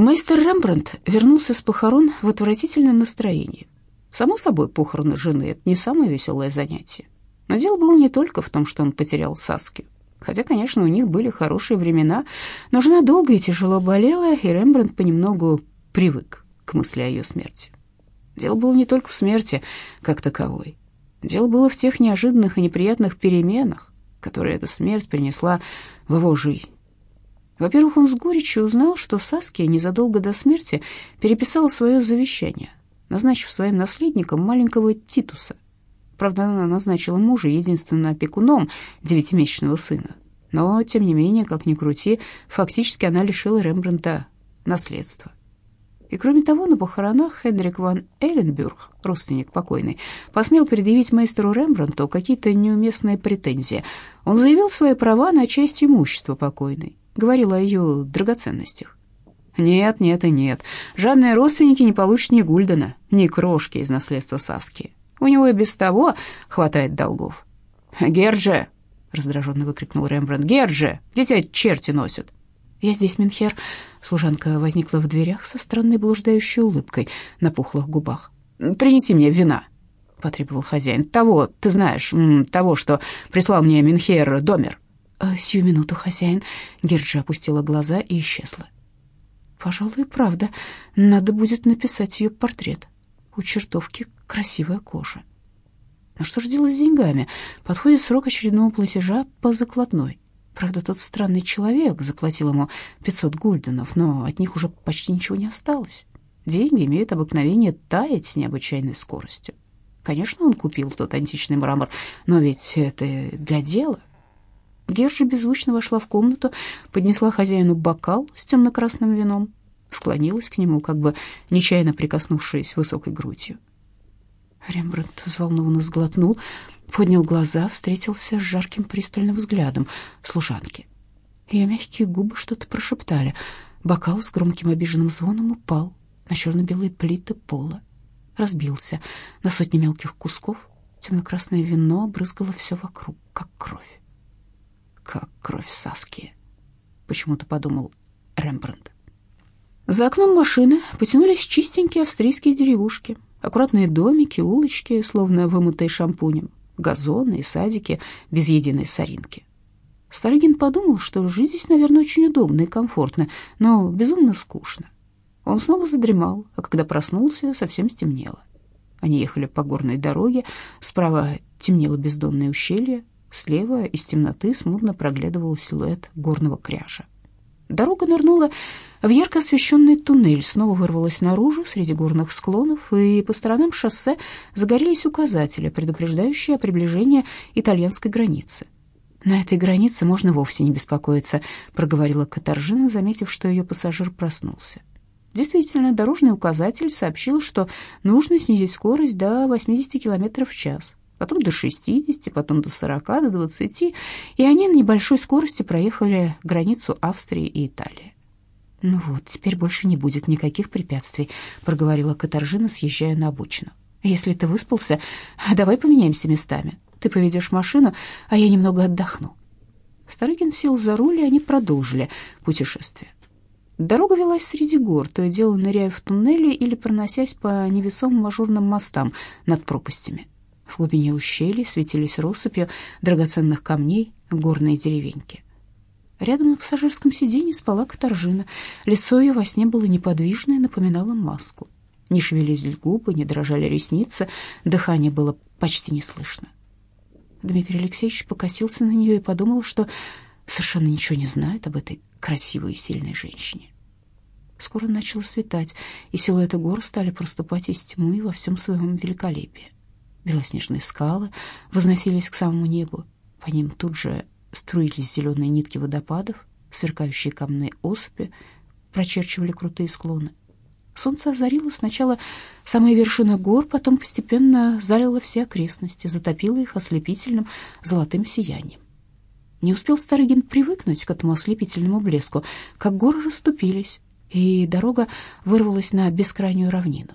Мастер Рембрандт вернулся с похорон в отвратительном настроении. Само собой, похороны жены — это не самое веселое занятие. Но дело было не только в том, что он потерял Саски. Хотя, конечно, у них были хорошие времена, но жена долго и тяжело болела, и Рембрандт понемногу привык к мысли о ее смерти. Дело было не только в смерти как таковой. Дело было в тех неожиданных и неприятных переменах, которые эта смерть принесла в его жизнь. Во-первых, он с горечью узнал, что Саския незадолго до смерти переписала свое завещание, назначив своим наследником маленького Титуса. Правда, она назначила мужа единственным опекуном девятимесячного сына. Но, тем не менее, как ни крути, фактически она лишила Рембрандта наследства. И кроме того, на похоронах Хенрик ван Эленбюрг, родственник покойный, посмел предъявить мастеру Рембрандту какие-то неуместные претензии. Он заявил свои права на часть имущества покойной, говорил о ее драгоценностях. Нет, нет и нет. Жадные родственники не получат ни гульдена, ни крошки из наследства Саски. У него и без того хватает долгов. «Гердже!» — раздраженно выкрикнул Рембрандт. «Гердже! Где тебя черти носят?» «Я здесь, Минхер». Служанка возникла в дверях со странной блуждающей улыбкой на пухлых губах. «Принеси мне вина», — потребовал хозяин. «Того, ты знаешь, того, что прислал мне Минхер Домер». «Э, «Сию минуту, хозяин». Герджи опустила глаза и исчезла. «Пожалуй, правда. Надо будет написать ее портрет. У чертовки красивая кожа». Но что же делать с деньгами? Подходит срок очередного платежа по закладной. Правда, тот странный человек заплатил ему 500 гульденов, но от них уже почти ничего не осталось. Деньги имеют обыкновение таять с необычайной скоростью. Конечно, он купил тот античный мрамор, но ведь это для дела. Гержи беззвучно вошла в комнату, поднесла хозяину бокал с темно-красным вином, склонилась к нему, как бы нечаянно прикоснувшись высокой грудью. Рембрандт взволнованно сглотнул, поднял глаза, встретился с жарким пристальным взглядом служанки. Ее мягкие губы что-то прошептали. Бокал с громким обиженным звоном упал на черно-белые плиты пола. Разбился на сотни мелких кусков. Темно-красное вино брызгало все вокруг, как кровь. Как кровь Саски, почему-то подумал Рембрандт. За окном машины потянулись чистенькие австрийские деревушки, аккуратные домики, улочки, словно вымытые шампунем газоны и садики без единой соринки. Старыгин подумал, что жить здесь, наверное, очень удобно и комфортно, но безумно скучно. Он снова задремал, а когда проснулся, совсем стемнело. Они ехали по горной дороге, справа темнело бездонное ущелье, слева из темноты смутно проглядывал силуэт горного кряжа. Дорога нырнула в ярко освещенный туннель, снова вырвалась наружу среди горных склонов, и по сторонам шоссе загорелись указатели, предупреждающие о приближении итальянской границы. «На этой границе можно вовсе не беспокоиться», — проговорила Катаржина, заметив, что ее пассажир проснулся. Действительно, дорожный указатель сообщил, что нужно снизить скорость до 80 км в час потом до 60, потом до 40, до 20, и они на небольшой скорости проехали границу Австрии и Италии. «Ну вот, теперь больше не будет никаких препятствий», — проговорила Катаржина, съезжая на обочину. «Если ты выспался, давай поменяемся местами. Ты поведешь машину, а я немного отдохну». Старыгин сел за руль, и они продолжили путешествие. Дорога велась среди гор, то и дело ныряя в туннели или проносясь по невесомым ажурным мостам над пропастями. В глубине ущелья светились россыпью драгоценных камней горные деревеньки. Рядом на пассажирском сиденье спала Катаржина. Лицо ее во сне было неподвижное напоминало маску. Не шевелились губы, не дрожали ресницы, дыхание было почти не слышно. Дмитрий Алексеевич покосился на нее и подумал, что совершенно ничего не знает об этой красивой и сильной женщине. Скоро начало светать, и силуэты гор стали проступать из тьмы во всем своем великолепии. Белоснежные скалы возносились к самому небу. По ним тут же струились зеленые нитки водопадов, сверкающие каменные осыпи прочерчивали крутые склоны. Солнце озарило сначала самые вершины гор, потом постепенно залило все окрестности, затопило их ослепительным золотым сиянием. Не успел Старыгин привыкнуть к этому ослепительному блеску, как горы расступились, и дорога вырвалась на бескрайнюю равнину.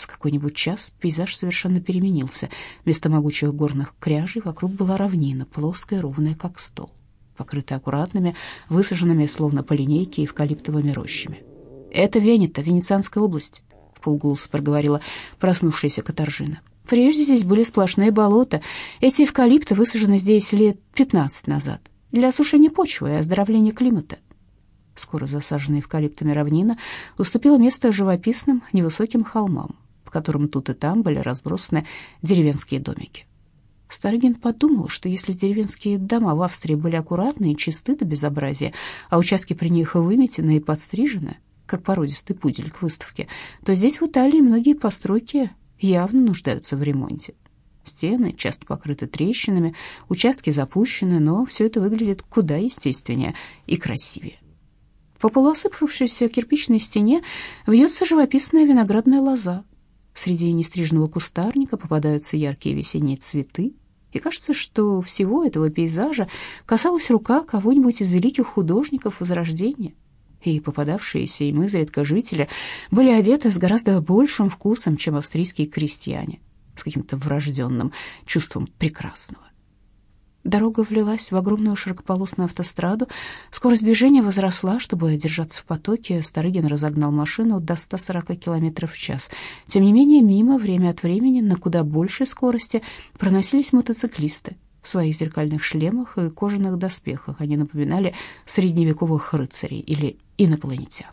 С какой-нибудь час пейзаж совершенно переменился. Вместо могучих горных кряжей вокруг была равнина, плоская, ровная, как стол, покрытая аккуратными, высаженными, словно по линейке, эвкалиптовыми рощами. «Это Венета, Венецианская область», — в полголоса проговорила проснувшаяся Катаржина. «Прежде здесь были сплошные болота. Эти эвкалипты высажены здесь лет пятнадцать назад для осушения почвы и оздоровления климата». Скоро засаженная эвкалиптами равнина уступила место живописным невысоким холмам, по которым тут и там были разбросаны деревенские домики. Старыгин подумал, что если деревенские дома в Австрии были аккуратны и чисты до безобразия, а участки при них выметены и подстрижены, как породистый пудель к выставке, то здесь в Италии многие постройки явно нуждаются в ремонте. Стены часто покрыты трещинами, участки запущены, но все это выглядит куда естественнее и красивее. По полуосыпавшейся кирпичной стене вьется живописная виноградная лоза. Среди нестриженного кустарника попадаются яркие весенние цветы, и кажется, что всего этого пейзажа касалась рука кого-нибудь из великих художников Возрождения. И попадавшиеся им изредка жители были одеты с гораздо большим вкусом, чем австрийские крестьяне, с каким-то врожденным чувством прекрасного. Дорога влилась в огромную широкополосную автостраду. Скорость движения возросла. Чтобы держаться в потоке, Старыгин разогнал машину до 140 км в час. Тем не менее, мимо время от времени на куда большей скорости проносились мотоциклисты. В своих зеркальных шлемах и кожаных доспехах они напоминали средневековых рыцарей или инопланетян.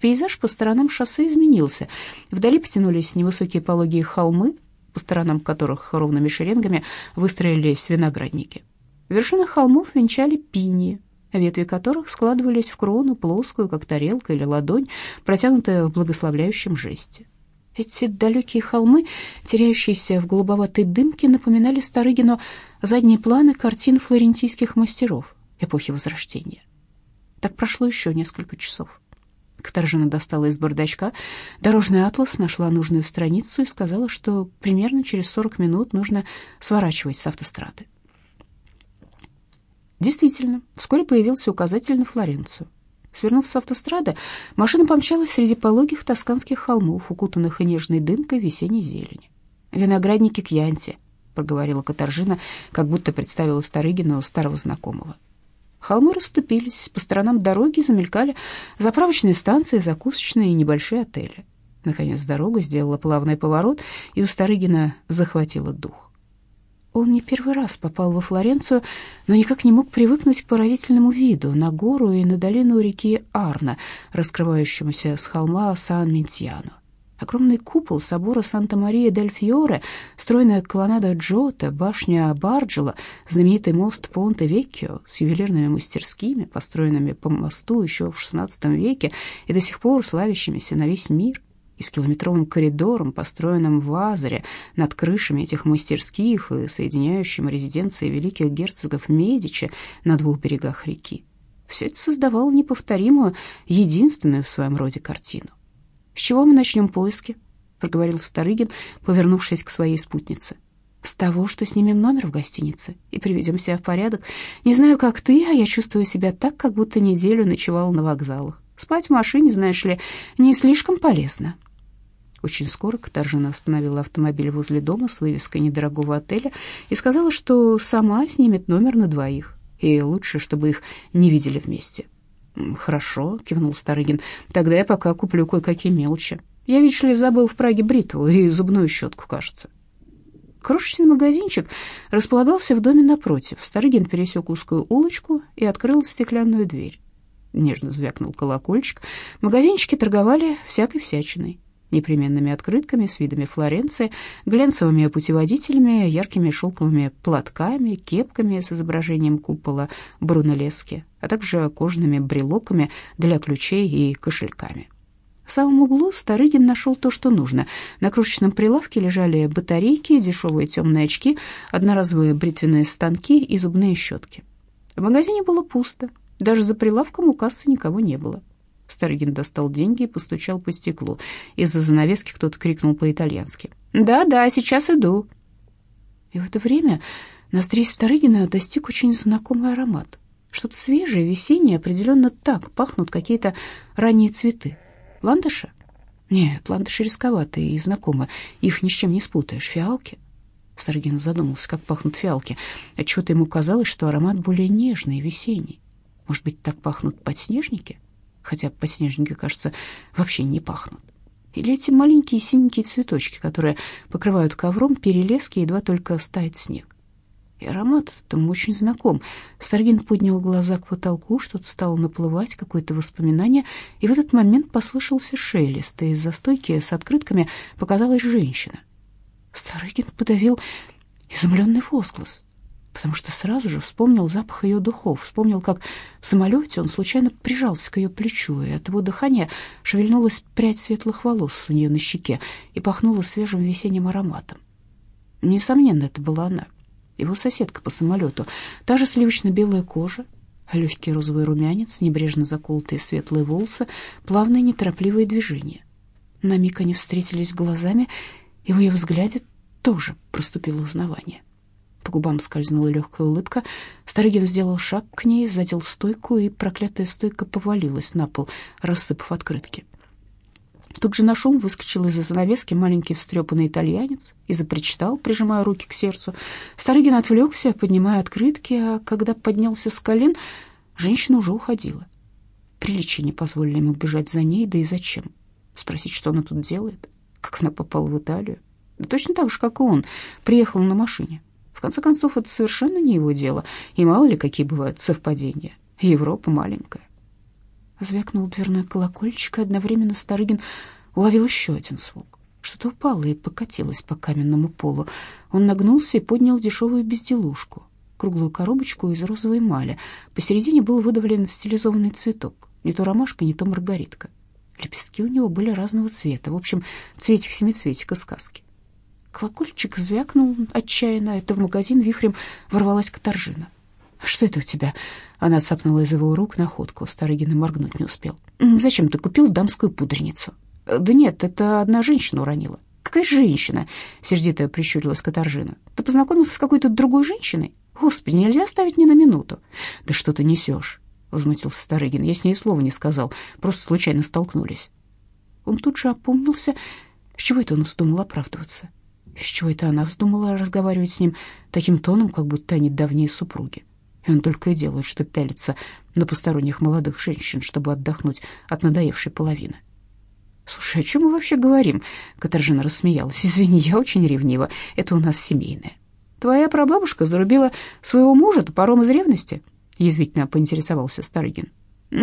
Пейзаж по сторонам шоссе изменился. Вдали потянулись невысокие пологие холмы, по сторонам которых ровными шеренгами выстроились виноградники. Вершины холмов венчали пинии, ветви которых складывались в крону, плоскую, как тарелка или ладонь, протянутая в благословляющем жесте. Эти далекие холмы, теряющиеся в голубоватой дымке, напоминали Старыгину задние планы картин флорентийских мастеров эпохи Возрождения. Так прошло еще несколько часов. Катаржина достала из бардачка дорожный атлас, нашла нужную страницу и сказала, что примерно через 40 минут нужно сворачивать с автострады. Действительно, вскоре появился указатель на Флоренцию. Свернув с автострады, машина помчалась среди пологих тосканских холмов, укутанных и нежной дымкой весенней зелени. «Виноградники Кьянти», — проговорила Катаржина, как будто представила Старыгину старого знакомого. Холмы расступились, по сторонам дороги замелькали заправочные станции, закусочные и небольшие отели. Наконец дорога сделала плавный поворот, и у Старыгина захватило дух. Он не первый раз попал во Флоренцию, но никак не мог привыкнуть к поразительному виду на гору и на долину реки Арна, раскрывающемуся с холма Сан-Минтьяно. Огромный купол собора Санта-Мария-дель-Фьоре, стройная колоннада Джота, башня Барджела, знаменитый мост Понте-Веккио с ювелирными мастерскими, построенными по мосту еще в XVI веке и до сих пор славящимися на весь мир, и с километровым коридором, построенным в Азаре, над крышами этих мастерских и соединяющим резиденции великих герцогов Медичи на двух берегах реки. Все это создавало неповторимую, единственную в своем роде картину. «С чего мы начнем поиски?» — проговорил Старыгин, повернувшись к своей спутнице. «С того, что снимем номер в гостинице и приведем себя в порядок. Не знаю, как ты, а я чувствую себя так, как будто неделю ночевала на вокзалах. Спать в машине, знаешь ли, не слишком полезно». Очень скоро Катаржина остановила автомобиль возле дома с вывеской недорогого отеля и сказала, что сама снимет номер на двоих, и лучше, чтобы их не видели вместе. «Хорошо», — кивнул Старыгин. «Тогда я пока куплю кое-какие мелочи. Я, видишь ли, забыл в Праге бритву и зубную щетку, кажется». Крошечный магазинчик располагался в доме напротив. Старыгин пересек узкую улочку и открыл стеклянную дверь. Нежно звякнул колокольчик. Магазинчики торговали всякой всячиной непременными открытками с видами Флоренции, глянцевыми путеводителями, яркими шелковыми платками, кепками с изображением купола Брунеллески, а также кожаными брелоками для ключей и кошельками. В самом углу Старыгин нашел то, что нужно. На крошечном прилавке лежали батарейки, дешевые темные очки, одноразовые бритвенные станки и зубные щетки. В магазине было пусто. Даже за прилавком у кассы никого не было. Старыгин достал деньги и постучал по стеклу. Из-за занавески кто-то крикнул по-итальянски. «Да-да, сейчас иду». И в это время ноздрей Старыгина достиг очень знакомый аромат. Что-то свежее, весеннее, определенно так пахнут какие-то ранние цветы. Ландыши? Нет, ландыши рисковатые и знакомы. Их ни с чем не спутаешь. Фиалки? Старыгин задумался, как пахнут фиалки. Отчего-то ему казалось, что аромат более нежный весенний. Может быть, так пахнут подснежники? хотя подснежники, кажется, вообще не пахнут. Или эти маленькие синенькие цветочки, которые покрывают ковром перелески, едва только стает снег. И аромат там очень знаком. Старгин поднял глаза к потолку, что-то стало наплывать, какое-то воспоминание, и в этот момент послышался шелест, и из-за стойки с открытками показалась женщина. Старыгин подавил изумленный возглас потому что сразу же вспомнил запах ее духов, вспомнил, как в самолете он случайно прижался к ее плечу, и от его дыхания шевельнулась прядь светлых волос у нее на щеке и пахнула свежим весенним ароматом. Несомненно, это была она, его соседка по самолету, та же сливочно-белая кожа, легкий розовый румянец, небрежно заколотые светлые волосы, плавные неторопливые движения. На миг они встретились глазами, и в ее взгляде тоже проступило узнавание. По губам скользнула легкая улыбка. Старыгин сделал шаг к ней, задел стойку, и проклятая стойка повалилась на пол, рассыпав открытки. Тут же на шум выскочил из-за занавески маленький встрепанный итальянец и запричитал, прижимая руки к сердцу. Старыгин отвлекся, поднимая открытки, а когда поднялся с колен, женщина уже уходила. Приличие не позволили ему бежать за ней, да и зачем? Спросить, что она тут делает? Как она попала в Италию? Да точно так же, как и он, приехал на машине конце концов, это совершенно не его дело, и мало ли какие бывают совпадения. Европа маленькая. Звякнул дверной колокольчик, и одновременно Старыгин уловил еще один звук. Что-то упало и покатилось по каменному полу. Он нагнулся и поднял дешевую безделушку, круглую коробочку из розовой эмали. Посередине был выдавлен стилизованный цветок, не то ромашка, не то маргаритка. Лепестки у него были разного цвета, в общем, цветик-семицветик из сказки. Колокольчик звякнул отчаянно. Это в магазин вихрем ворвалась Катаржина. «Что это у тебя?» Она цапнула из его рук находку. Старыгин и моргнуть не успел. «Зачем ты купил дамскую пудреницу?» «Да нет, это одна женщина уронила». «Какая женщина?» — сердито прищурилась Катаржина. «Ты познакомился с какой-то другой женщиной? Господи, нельзя оставить ни на минуту». «Да что ты несешь?» — возмутился Старыгин. «Я с ней слова не сказал, просто случайно столкнулись». Он тут же опомнился. С чего это он вздумал оправдываться? С чего это она вздумала разговаривать с ним таким тоном, как будто они давние супруги? И он только и делает, что пялится на посторонних молодых женщин, чтобы отдохнуть от надоевшей половины. «Слушай, о чем мы вообще говорим?» Катаржина рассмеялась. «Извини, я очень ревнива. Это у нас семейное». «Твоя прабабушка зарубила своего мужа топором из ревности?» Язвительно поинтересовался Старыгин.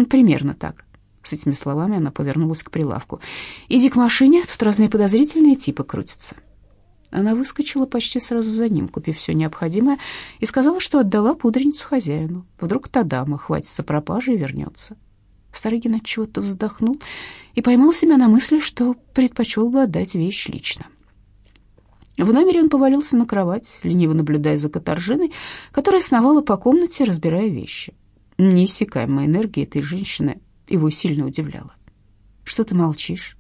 «Примерно так». С этими словами она повернулась к прилавку. «Иди к машине, тут разные подозрительные типы крутятся». Она выскочила почти сразу за ним, купив все необходимое, и сказала, что отдала пудреницу хозяину. Вдруг та дама хватится пропажи и вернется. Старыгин от чего-то вздохнул и поймал себя на мысли, что предпочел бы отдать вещь лично. В номере он повалился на кровать, лениво наблюдая за каторжиной, которая сновала по комнате, разбирая вещи. Неиссякаемая энергия этой женщины его сильно удивляла. «Что ты молчишь?»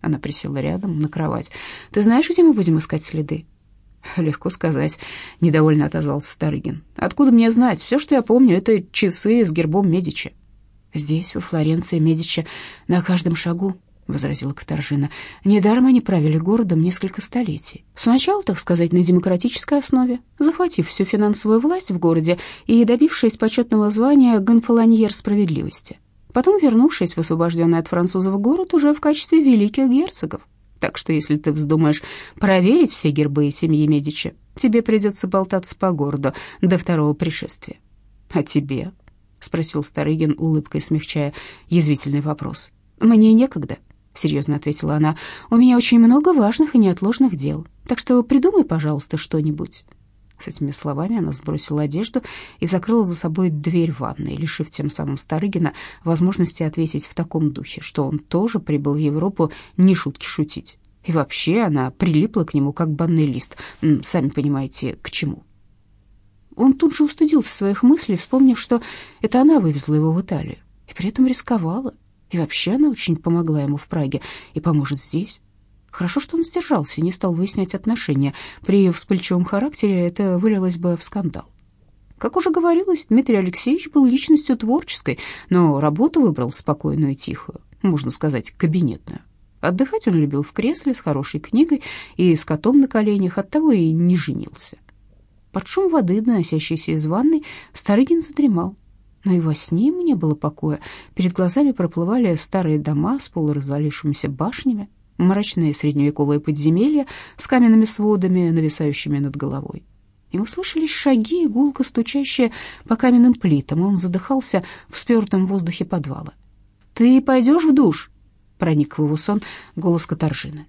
Она присела рядом на кровать. «Ты знаешь, где мы будем искать следы?» «Легко сказать», — недовольно отозвался Старыгин. «Откуда мне знать? Все, что я помню, это часы с гербом Медичи». «Здесь, во Флоренции, Медичи на каждом шагу», — возразила Катаржина. «Недаром они правили городом несколько столетий. Сначала, так сказать, на демократической основе, захватив всю финансовую власть в городе и добившись почетного звания гонфолоньер справедливости потом вернувшись в освобожденный от французов город уже в качестве великих герцогов. Так что если ты вздумаешь проверить все гербы семьи Медичи, тебе придется болтаться по городу до второго пришествия. А тебе? — спросил Старыгин, улыбкой смягчая язвительный вопрос. «Мне некогда», — серьезно ответила она. «У меня очень много важных и неотложных дел, так что придумай, пожалуйста, что-нибудь». С этими словами она сбросила одежду и закрыла за собой дверь ванной, лишив тем самым Старыгина возможности ответить в таком духе, что он тоже прибыл в Европу не шутки шутить. И вообще она прилипла к нему, как банный лист, сами понимаете, к чему. Он тут же устыдился своих мыслей, вспомнив, что это она вывезла его в Италию, и при этом рисковала. И вообще она очень помогла ему в Праге и поможет здесь. Хорошо, что он сдержался не стал выяснять отношения. При ее вспыльчивом характере это вылилось бы в скандал. Как уже говорилось, Дмитрий Алексеевич был личностью творческой, но работу выбрал спокойную и тихую, можно сказать, кабинетную. Отдыхать он любил в кресле с хорошей книгой и с котом на коленях, оттого и не женился. Под шум воды, доносящийся из ванной, Старыгин задремал. Но и во сне ему не было покоя. Перед глазами проплывали старые дома с полуразвалившимися башнями, мрачные средневековые подземелья с каменными сводами, нависающими над головой. Ему слышались шаги, гулко стучащие по каменным плитам, и он задыхался в спёртом воздухе подвала. «Ты пойдешь в душ?» — проник в его сон голос Катаржины.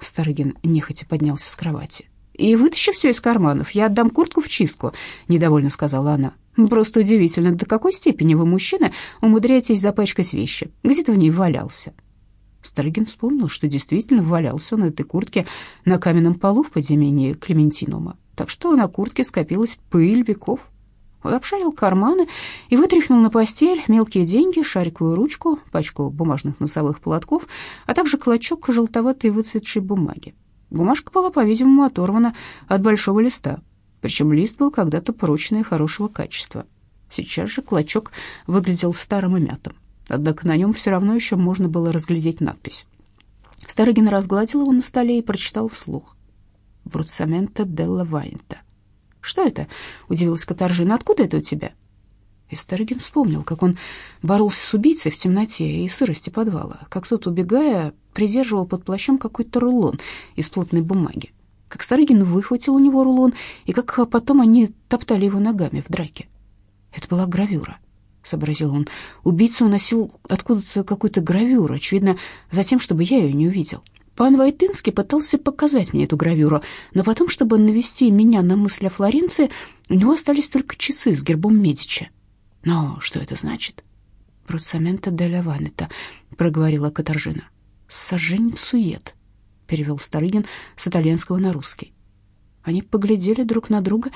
Старыгин нехотя поднялся с кровати. «И вытащи все из карманов, я отдам куртку в чистку», — недовольно сказала она. «Просто удивительно, до какой степени вы, мужчины, умудряетесь запачкать вещи. Где ты в ней валялся?» Старыгин вспомнил, что действительно валялся на этой куртке на каменном полу в подземелье Клементинума, так что на куртке скопилась пыль веков. Он обшарил карманы и вытряхнул на постель мелкие деньги, шариковую ручку, пачку бумажных носовых платков, а также клочок желтоватой выцветшей бумаги. Бумажка была, по-видимому, оторвана от большого листа, причем лист был когда-то прочный и хорошего качества. Сейчас же клочок выглядел старым и мятым, однако на нем все равно еще можно было разглядеть надпись. Старыгин разгладил его на столе и прочитал вслух. «Бруцамента делла Вайнта». «Что это?» — удивилась Катаржина. «Откуда это у тебя?» И Старыгин вспомнил, как он боролся с убийцей в темноте и сырости подвала, как тот, убегая, придерживал под плащом какой-то рулон из плотной бумаги, как Старыгин выхватил у него рулон, и как потом они топтали его ногами в драке. Это была гравюра, — сообразил он. Убийца уносил откуда-то какую-то гравюру, очевидно, за тем, чтобы я ее не увидел. Пан Войтынский пытался показать мне эту гравюру, но потом, чтобы навести меня на мысль о Флоренции, у него остались только часы с гербом Медичи. Но что это значит? «Бруцамента де Ванета», — проговорила Катаржина. «Сожжение сует», — перевел Старыгин с итальянского на русский. Они поглядели друг на друга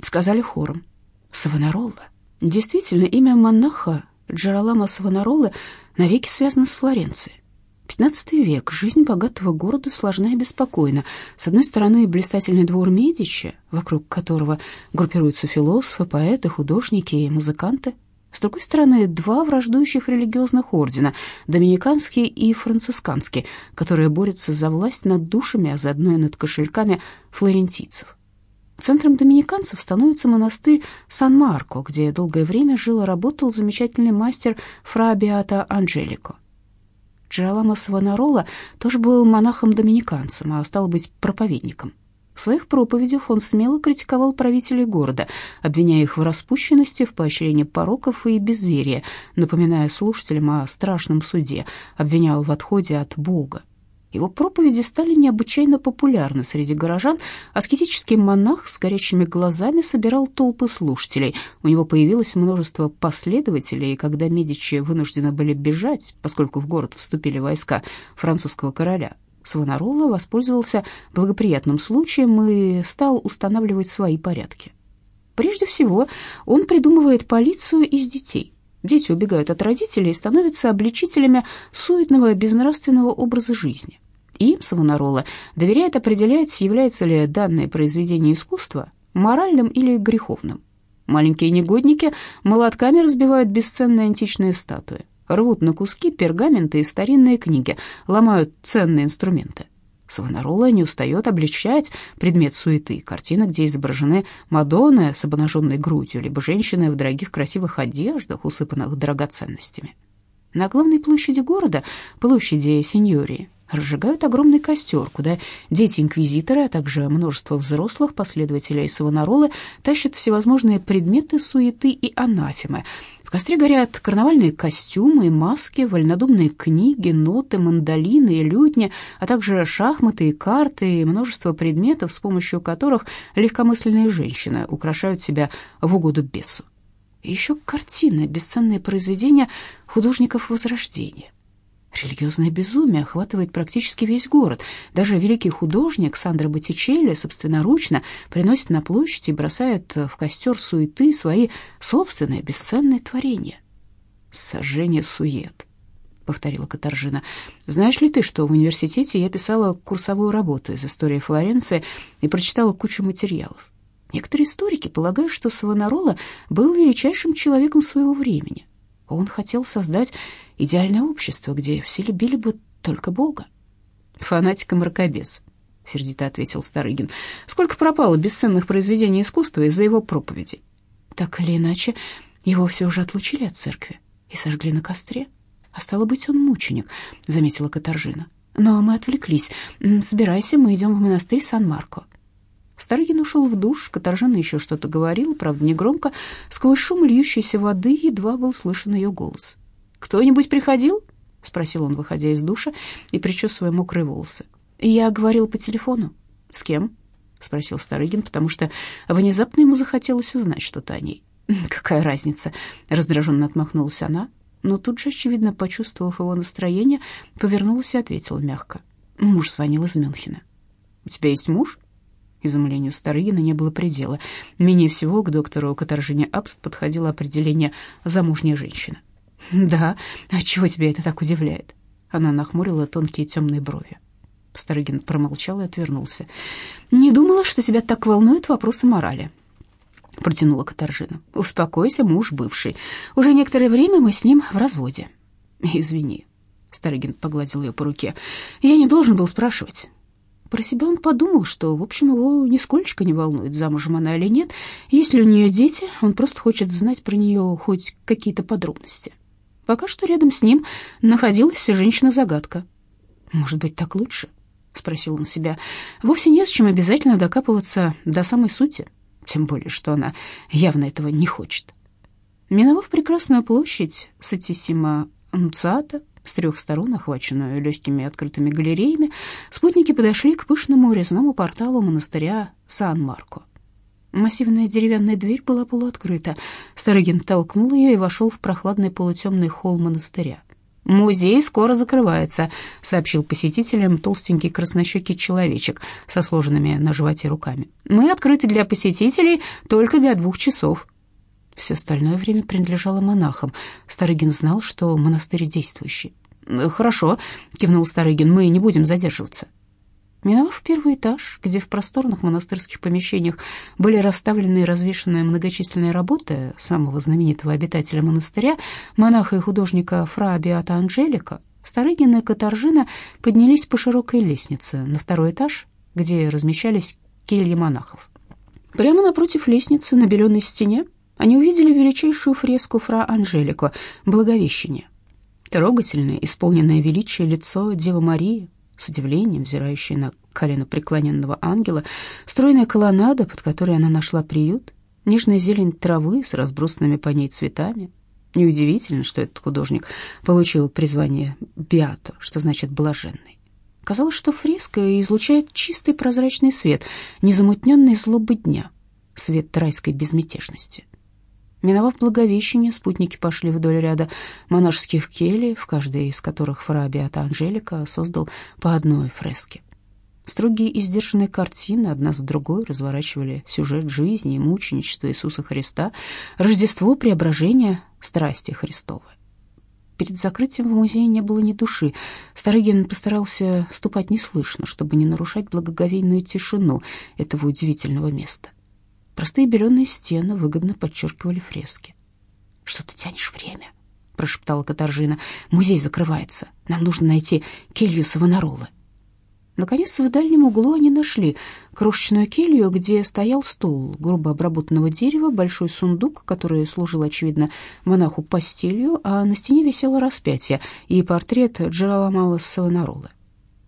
сказали хором. «Савонаролла». Действительно, имя монаха Джералама Савонароллы навеки связано с Флоренцией. XV век. Жизнь богатого города сложна и беспокойна. С одной стороны, блистательный двор Медичи, вокруг которого группируются философы, поэты, художники и музыканты. С другой стороны, два враждующих религиозных ордена, доминиканский и францисканский, которые борются за власть над душами, а заодно и над кошельками флорентийцев. Центром доминиканцев становится монастырь Сан-Марко, где долгое время жил и работал замечательный мастер Фра Беата Анджелико. Джералама Савонарола тоже был монахом-доминиканцем, а стал быть проповедником. В своих проповедях он смело критиковал правителей города, обвиняя их в распущенности, в поощрении пороков и безверия, напоминая слушателям о страшном суде, обвинял в отходе от Бога. Его проповеди стали необычайно популярны среди горожан. Аскетический монах с горящими глазами собирал толпы слушателей. У него появилось множество последователей, и когда Медичи вынуждены были бежать, поскольку в город вступили войска французского короля, Савонарола воспользовался благоприятным случаем и стал устанавливать свои порядки. Прежде всего, он придумывает полицию из детей. Дети убегают от родителей и становятся обличителями суетного безнравственного образа жизни. Им, Савонарола, доверяет определять, является ли данное произведение искусства моральным или греховным. Маленькие негодники молотками разбивают бесценные античные статуи, рвут на куски пергаменты и старинные книги, ломают ценные инструменты. Савонарола не устает обличать предмет суеты. Картина, где изображены Мадонны с обнаженной грудью, либо женщины в дорогих красивых одеждах, усыпанных драгоценностями. На главной площади города, площади Синьории, разжигают огромный костер, куда дети-инквизиторы, а также множество взрослых последователей Савонаролы тащат всевозможные предметы суеты и анафемы, в костре горят карнавальные костюмы, маски, вольнодумные книги, ноты, мандолины и лютни, а также шахматы и карты и множество предметов, с помощью которых легкомысленные женщины украшают себя в угоду бесу. И еще картины, бесценные произведения художников Возрождения. Религиозное безумие охватывает практически весь город. Даже великий художник Сандро Боттичелли собственноручно приносит на площадь и бросает в костер суеты свои собственные бесценные творения. «Сожжение сует», — повторила Катаржина. «Знаешь ли ты, что в университете я писала курсовую работу из истории Флоренции и прочитала кучу материалов? Некоторые историки полагают, что Савонарола был величайшим человеком своего времени. Он хотел создать идеальное общество, где все любили бы только Бога. Фанатик и мракобес, сердито ответил Старыгин. Сколько пропало бесценных произведений искусства из-за его проповедей? Так или иначе, Его все уже отлучили от церкви и сожгли на костре. А стало быть, он мученик, заметила Катаржина. Но мы отвлеклись. Собирайся, мы идем в монастырь Сан-Марко. Старыгин ушел в душ, Катаржина еще что-то говорила, правда, негромко. Сквозь шум льющейся воды едва был слышен ее голос. «Кто-нибудь приходил?» — спросил он, выходя из душа и причесывая мокрые волосы. «Я говорил по телефону». «С кем?» — спросил Старыгин, потому что внезапно ему захотелось узнать что-то о ней. «Какая разница?» — раздраженно отмахнулась она, но тут же, очевидно, почувствовав его настроение, повернулась и ответила мягко. «Муж звонил из Мюнхена». «У тебя есть муж?» Изумлению Старыгина не было предела. Менее всего к доктору Катаржине Абст подходило определение «замужняя женщина». «Да, а чего тебя это так удивляет?» Она нахмурила тонкие темные брови. Старыгин промолчал и отвернулся. «Не думала, что тебя так волнуют вопросы морали», — протянула Катаржина. «Успокойся, муж бывший. Уже некоторое время мы с ним в разводе». «Извини», — Старыгин погладил ее по руке. «Я не должен был спрашивать». Про себя он подумал, что, в общем, его нисколько не волнует, замужем она или нет. Если у нее дети, он просто хочет знать про нее хоть какие-то подробности. Пока что рядом с ним находилась женщина-загадка. «Может быть, так лучше?» — спросил он себя. «Вовсе не с чем обязательно докапываться до самой сути, тем более, что она явно этого не хочет». Миновав прекрасную площадь Сатисима Нуциата, с трех сторон, охваченную легкими открытыми галереями, спутники подошли к пышному резному порталу монастыря Сан-Марко. Массивная деревянная дверь была полуоткрыта. Старыгин толкнул ее и вошел в прохладный полутемный холл монастыря. «Музей скоро закрывается», — сообщил посетителям толстенький краснощекий человечек со сложенными на животе руками. «Мы открыты для посетителей только для двух часов». Все остальное время принадлежало монахам. Старыгин знал, что монастырь действующий. «Хорошо», — кивнул Старыгин, — «мы не будем задерживаться». Миновав первый этаж, где в просторных монастырских помещениях были расставлены и развешаны многочисленные работы самого знаменитого обитателя монастыря, монаха и художника Фра Беата Анжелика, Старыгин и Катаржина поднялись по широкой лестнице на второй этаж, где размещались кельи монахов. Прямо напротив лестницы на беленой стене они увидели величайшую фреску Фра Анжелико «Благовещение». Трогательное, исполненное величие лицо Девы Марии, с удивлением взирающей на колено преклоненного ангела, стройная колоннада, под которой она нашла приют, нежная зелень травы с разбросанными по ней цветами. Неудивительно, что этот художник получил призвание «биато», что значит «блаженный». Казалось, что фреска излучает чистый прозрачный свет, незамутненный злобы дня, свет райской безмятежности. Миновав Благовещение, спутники пошли вдоль ряда монашеских келей, в каждой из которых фра Беата Анжелика создал по одной фреске. Строгие и сдержанные картины одна за другой разворачивали сюжет жизни и мученичества Иисуса Христа, Рождество, преображение, страсти Христовы. Перед закрытием в музее не было ни души. Старыгин постарался ступать неслышно, чтобы не нарушать благоговейную тишину этого удивительного места. Простые беленые стены выгодно подчеркивали фрески. «Что ты тянешь время?» — прошептала Катаржина. «Музей закрывается. Нам нужно найти келью Савонаролы». Наконец, в дальнем углу они нашли крошечную келью, где стоял стол грубо обработанного дерева, большой сундук, который служил, очевидно, монаху постелью, а на стене висело распятие и портрет Джераламава Савонаролы.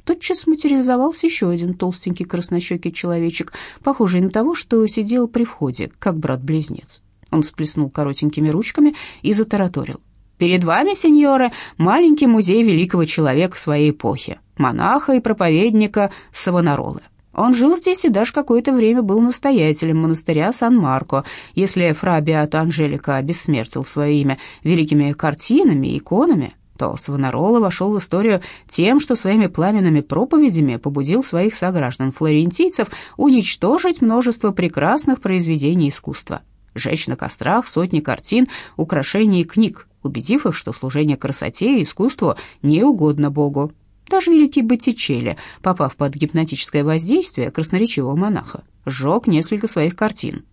Тотчас материализовался еще один толстенький краснощекий человечек, похожий на того, что сидел при входе, как брат-близнец. Он всплеснул коротенькими ручками и затараторил. «Перед вами, сеньоры, маленький музей великого человека своей эпохи, монаха и проповедника Савонаролы. Он жил здесь и даже какое-то время был настоятелем монастыря Сан-Марко. Если фра Беата Анжелика обессмертил свое имя великими картинами и иконами, то Савонарола вошел в историю тем, что своими пламенными проповедями побудил своих сограждан-флорентийцев уничтожить множество прекрасных произведений искусства, жечь на кострах сотни картин, украшений и книг, убедив их, что служение красоте и искусству не угодно Богу. Даже великий Боттичелли, попав под гипнотическое воздействие красноречивого монаха, сжег несколько своих картин.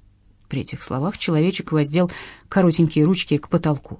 При этих словах человечек воздел коротенькие ручки к потолку.